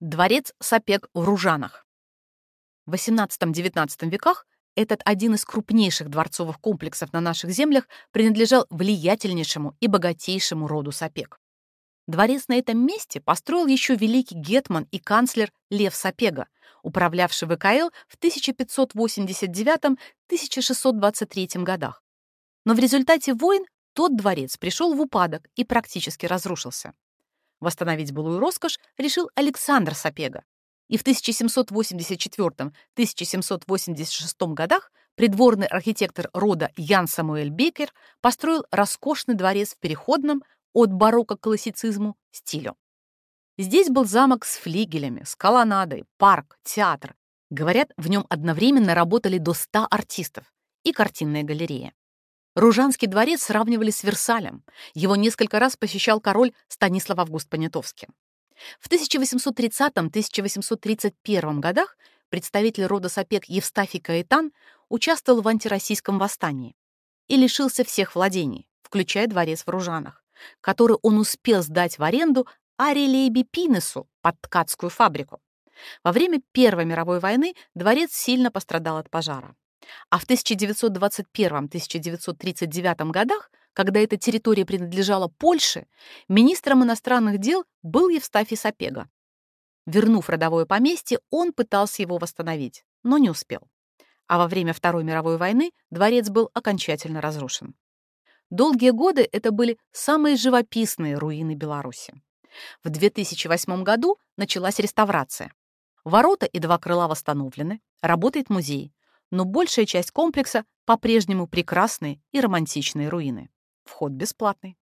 Дворец Сапег в Ружанах. В XVIII-XIX веках этот один из крупнейших дворцовых комплексов на наших землях принадлежал влиятельнейшему и богатейшему роду Сапег. Дворец на этом месте построил еще великий гетман и канцлер Лев Сапега, управлявший ВКЛ в 1589-1623 годах. Но в результате войн тот дворец пришел в упадок и практически разрушился. Восстановить былую роскошь решил Александр Сапега. И в 1784-1786 годах придворный архитектор рода Ян Самуэль Бекер построил роскошный дворец в переходном от барокко к классицизму стилю. Здесь был замок с флигелями, с колоннадой, парк, театр. Говорят, в нем одновременно работали до 100 артистов и картинная галерея. Ружанский дворец сравнивали с Версалем. Его несколько раз посещал король Станислав Август Понятовский. В 1830-1831 годах представитель рода Сапек Евстафий Каэтан участвовал в антироссийском восстании и лишился всех владений, включая дворец в Ружанах, который он успел сдать в аренду Арелейби Пинесу под ткацкую фабрику. Во время Первой мировой войны дворец сильно пострадал от пожара. А в 1921-1939 годах, когда эта территория принадлежала Польше, министром иностранных дел был Евстафий Сапега. Вернув родовое поместье, он пытался его восстановить, но не успел. А во время Второй мировой войны дворец был окончательно разрушен. Долгие годы это были самые живописные руины Беларуси. В 2008 году началась реставрация. Ворота и два крыла восстановлены, работает музей, но большая часть комплекса по-прежнему прекрасные и романтичные руины. Вход бесплатный.